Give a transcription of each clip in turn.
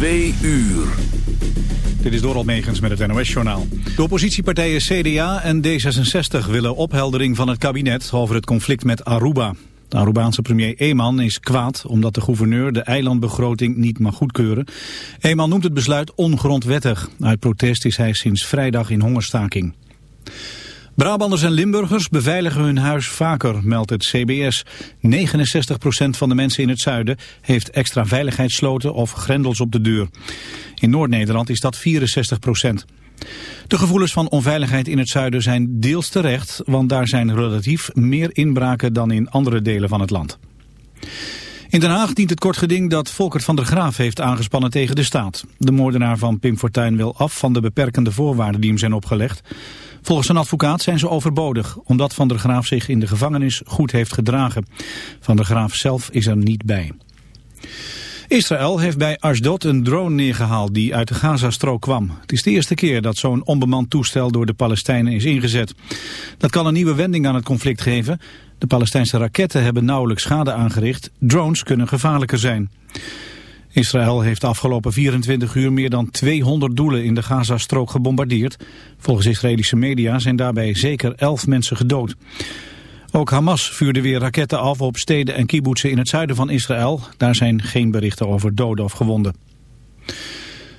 2 uur. Dit is Doral Megens met het NOS-journaal. De oppositiepartijen CDA en D66 willen opheldering van het kabinet over het conflict met Aruba. De Arubaanse premier Eman is kwaad omdat de gouverneur de eilandbegroting niet mag goedkeuren. Eman noemt het besluit ongrondwettig. Uit protest is hij sinds vrijdag in hongerstaking. Brabanders en Limburgers beveiligen hun huis vaker, meldt het CBS. 69% van de mensen in het zuiden heeft extra veiligheidssloten of grendels op de deur. In Noord-Nederland is dat 64%. De gevoelens van onveiligheid in het zuiden zijn deels terecht, want daar zijn relatief meer inbraken dan in andere delen van het land. In Den Haag dient het kort geding dat Volkert van der Graaf heeft aangespannen tegen de staat. De moordenaar van Pim Fortuyn wil af van de beperkende voorwaarden die hem zijn opgelegd. Volgens een advocaat zijn ze overbodig, omdat Van der Graaf zich in de gevangenis goed heeft gedragen. Van der Graaf zelf is er niet bij. Israël heeft bij Ashdod een drone neergehaald die uit de Gazastrook kwam. Het is de eerste keer dat zo'n onbemand toestel door de Palestijnen is ingezet. Dat kan een nieuwe wending aan het conflict geven. De Palestijnse raketten hebben nauwelijks schade aangericht. Drones kunnen gevaarlijker zijn. Israël heeft de afgelopen 24 uur meer dan 200 doelen in de Gazastrook gebombardeerd. Volgens Israëlische media zijn daarbij zeker 11 mensen gedood. Ook Hamas vuurde weer raketten af op steden en kibbutzen in het zuiden van Israël. Daar zijn geen berichten over doden of gewonden.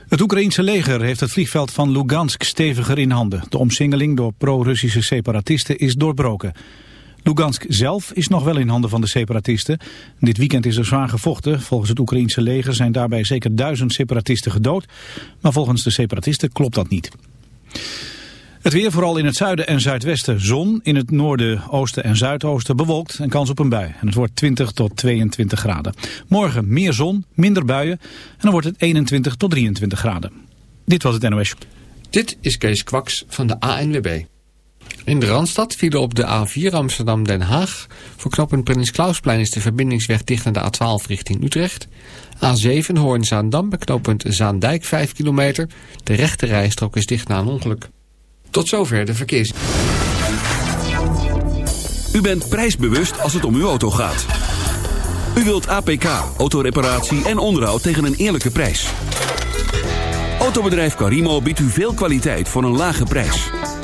Het Oekraïense leger heeft het vliegveld van Lugansk steviger in handen. De omsingeling door pro-Russische separatisten is doorbroken. Lugansk zelf is nog wel in handen van de separatisten. Dit weekend is er zwaar gevochten. Volgens het Oekraïense leger zijn daarbij zeker duizend separatisten gedood. Maar volgens de separatisten klopt dat niet. Het weer vooral in het zuiden en zuidwesten zon. In het noorden, oosten en zuidoosten bewolkt en kans op een bui. En het wordt 20 tot 22 graden. Morgen meer zon, minder buien en dan wordt het 21 tot 23 graden. Dit was het NOS. Dit is Kees Kwaks van de ANWB. In de Randstad vielen op de A4 Amsterdam-Den Haag. Voor knooppunt Prins Klausplein is de verbindingsweg dicht naar de A12 richting Utrecht. A7 Hoorn-Zaandam bij knooppunt Zaandijk 5 kilometer. De rechte rijstrook is dicht na een ongeluk. Tot zover de verkeers. U bent prijsbewust als het om uw auto gaat. U wilt APK, autoreparatie en onderhoud tegen een eerlijke prijs. Autobedrijf Carimo biedt u veel kwaliteit voor een lage prijs.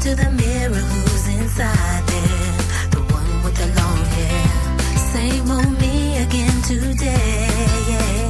to the mirror who's inside there, the one with the long hair. Same old me again today, yeah.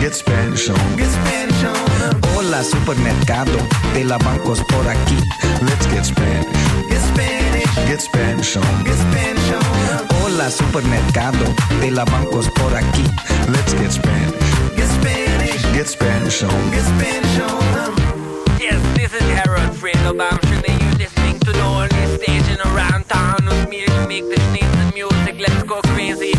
Get Spanish on. Get Spanish on. Hola, supermercado de la bancos por aquí. Let's get Spanish. Get Spanish. Get Spanish on. Get Spanish on. Hola, supermercado de la bancos por aquí. Let's get Spanish. Get Spanish. Get Spanish on. Get Spanish on. Yes, this is Harold Friedelbaum. Should they use this thing to the only station around town with me to make the sneeze the music? Let's go crazy.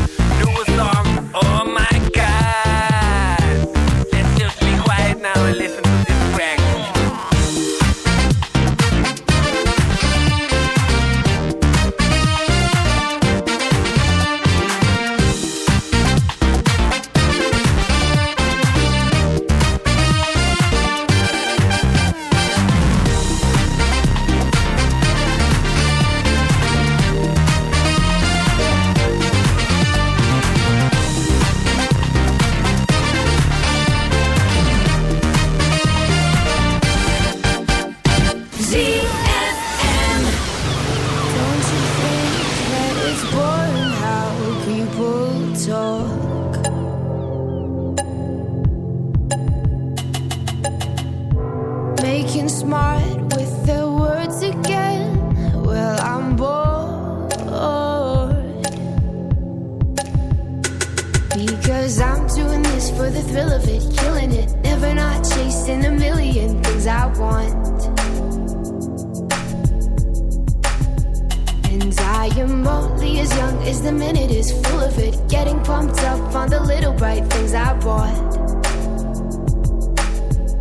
Pumped up on the little bright things I bought.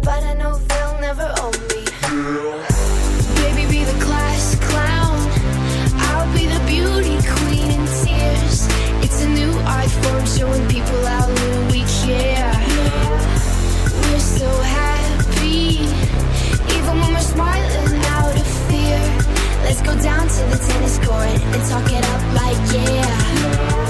But I know they'll never own me. Baby, be the class clown. I'll be the beauty queen in tears. It's a new art form showing people how little we care. We're so happy, even when we're smiling out of fear. Let's go down to the tennis court and talk it up like yeah.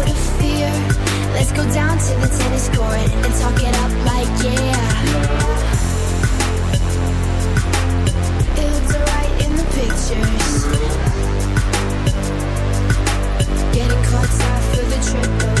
Let's go down to the tennis court and talk it up like yeah. It looks alright in the pictures. Getting caught up for the trip,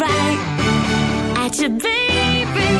Right at you, baby,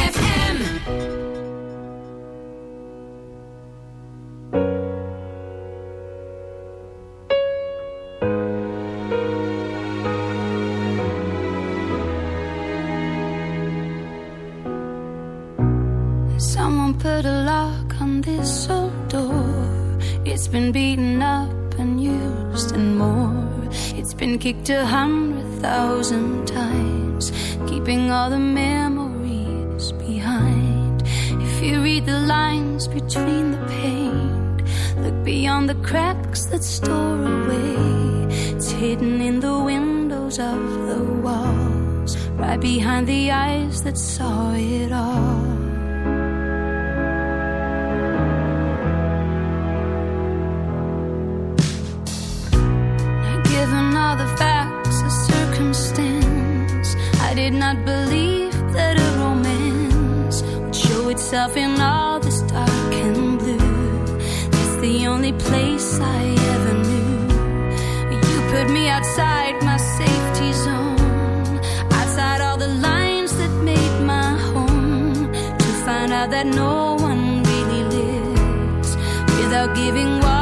a hundred thousand times, keeping all the now that no one really lives without giving one.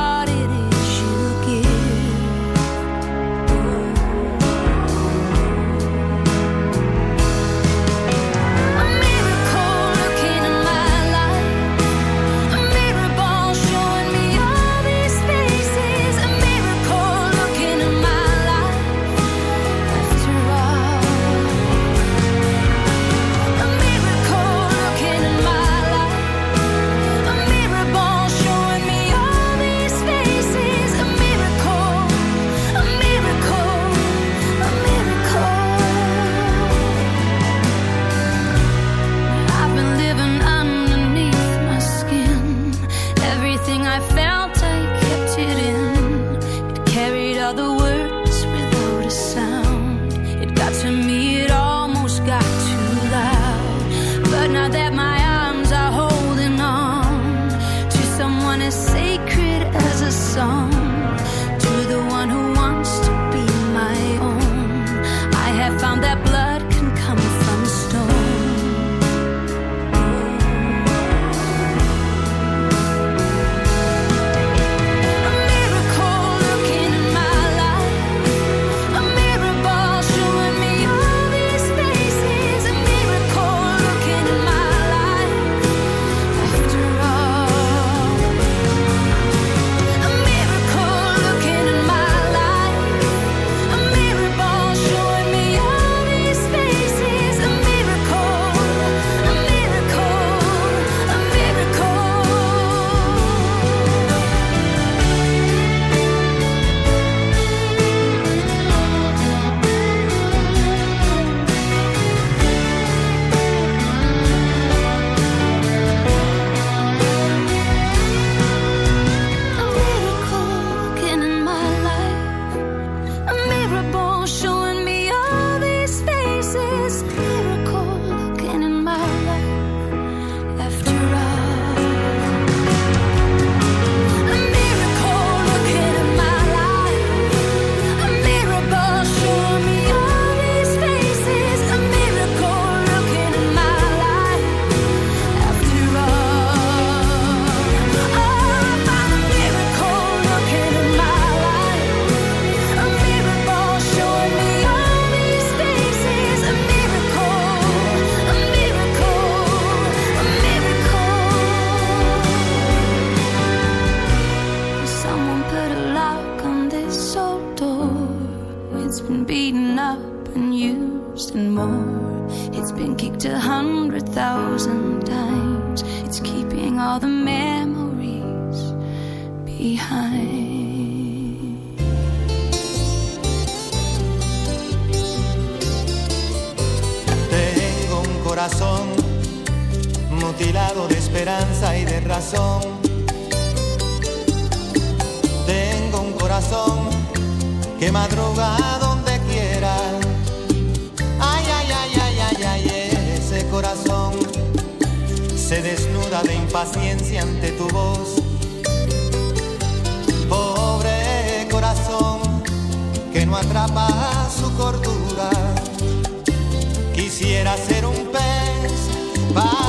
Bye.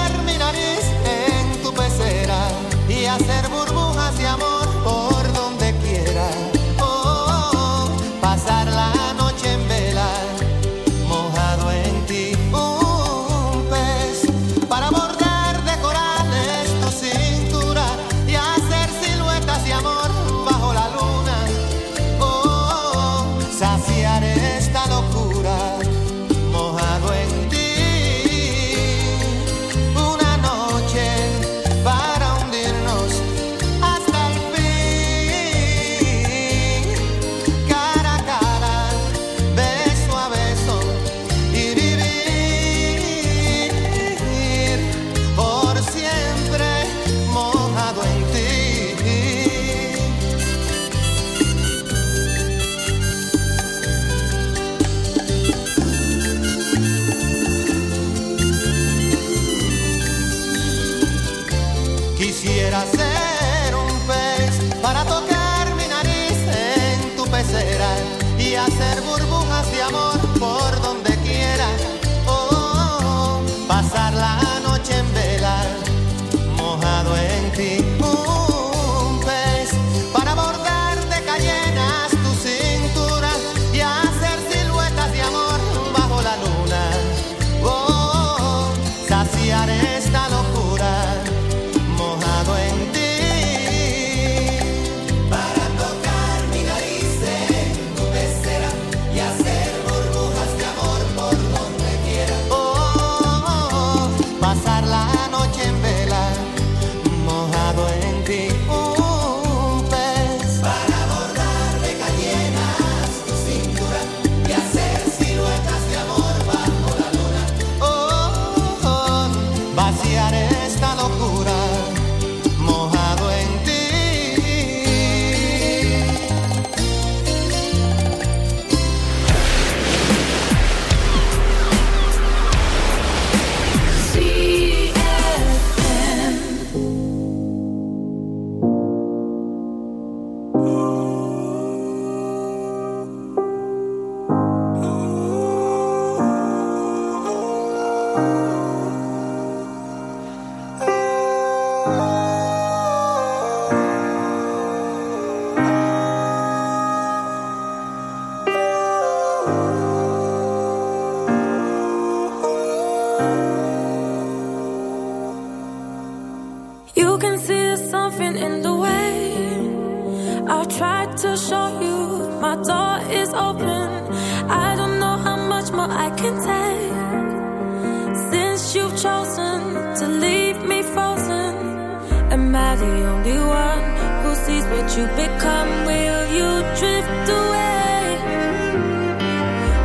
hacer you become? Will you drift away?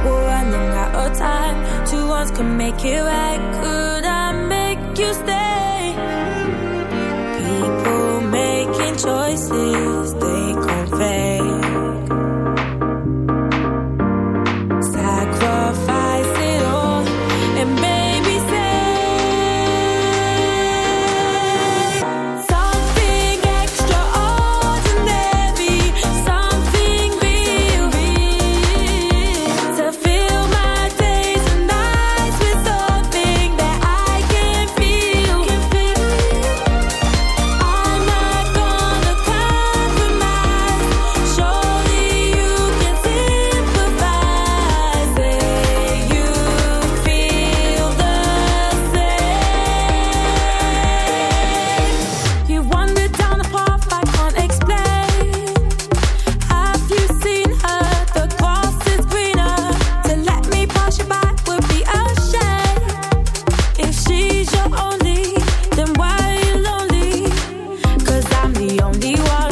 We're running out of time. Can make it right. The only one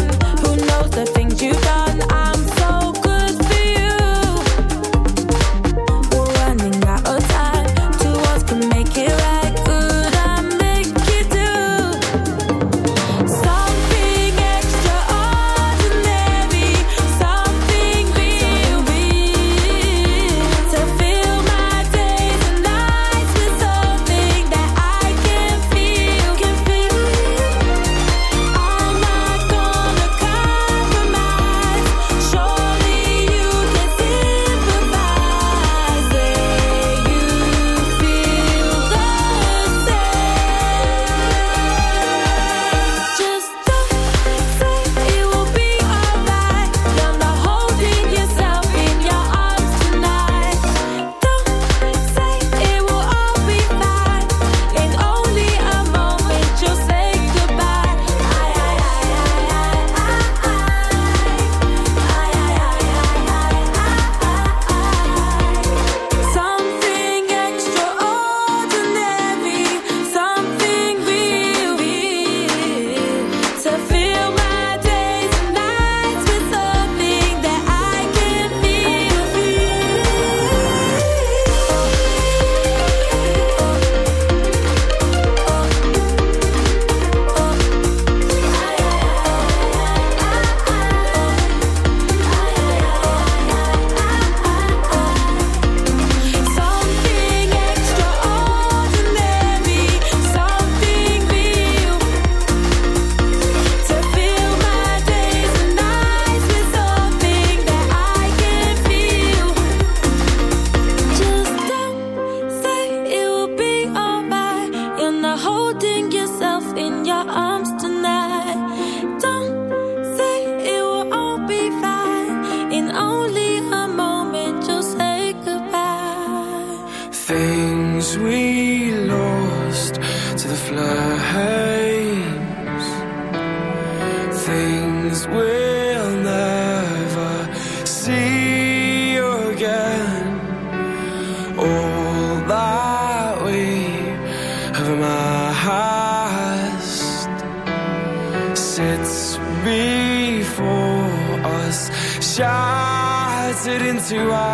to us.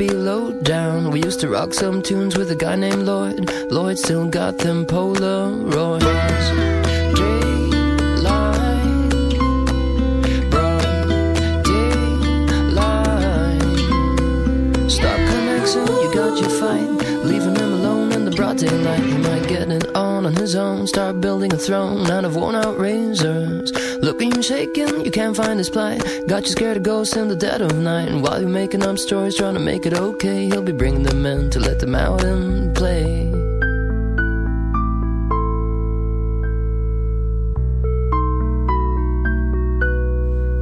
be low down. We used to rock some tunes with a guy named Lloyd. Lloyd still got them Polaroids. daylight He might get it on on his own Start building a throne out of worn out razor Looking and shaking, you can't find his plight. Got you scared of ghosts in the dead of night. And while you're making up stories, trying to make it okay, he'll be bringing them in to let them out and play.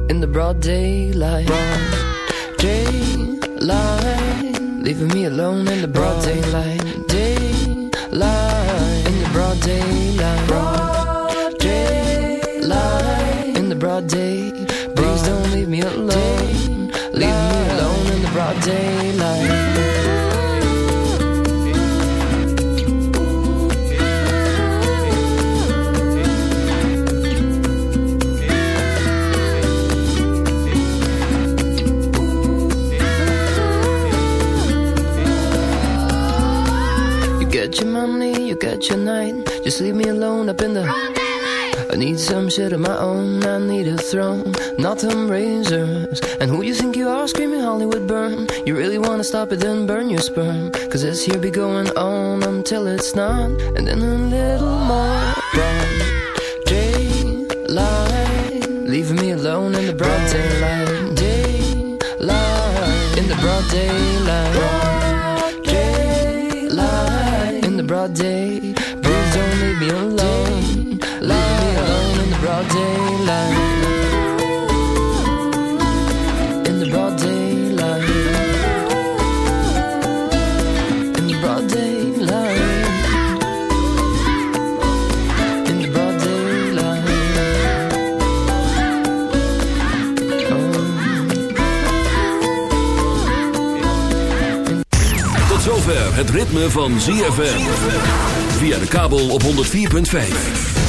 In the broad daylight, broad daylight, leaving me alone in the broad daylight, daylight, in the broad daylight, broad daylight broad day. Please don't leave me alone. Leave me alone in the broad daylight. You got your money, you got your night. Just leave me alone up in the. Need some shit of my own. I need a throne, not them razors. And who you think you are, screaming Hollywood burn? You really wanna stop it, then burn your sperm. Cause this here be going on until it's not. And then a little more daylight. Leaving me alone in the broad daylight. Daylight. In the broad daylight. Daylight. In the broad day. In. In. In. Tot zover het ritme van ZFM. Via de kabel op 104.5.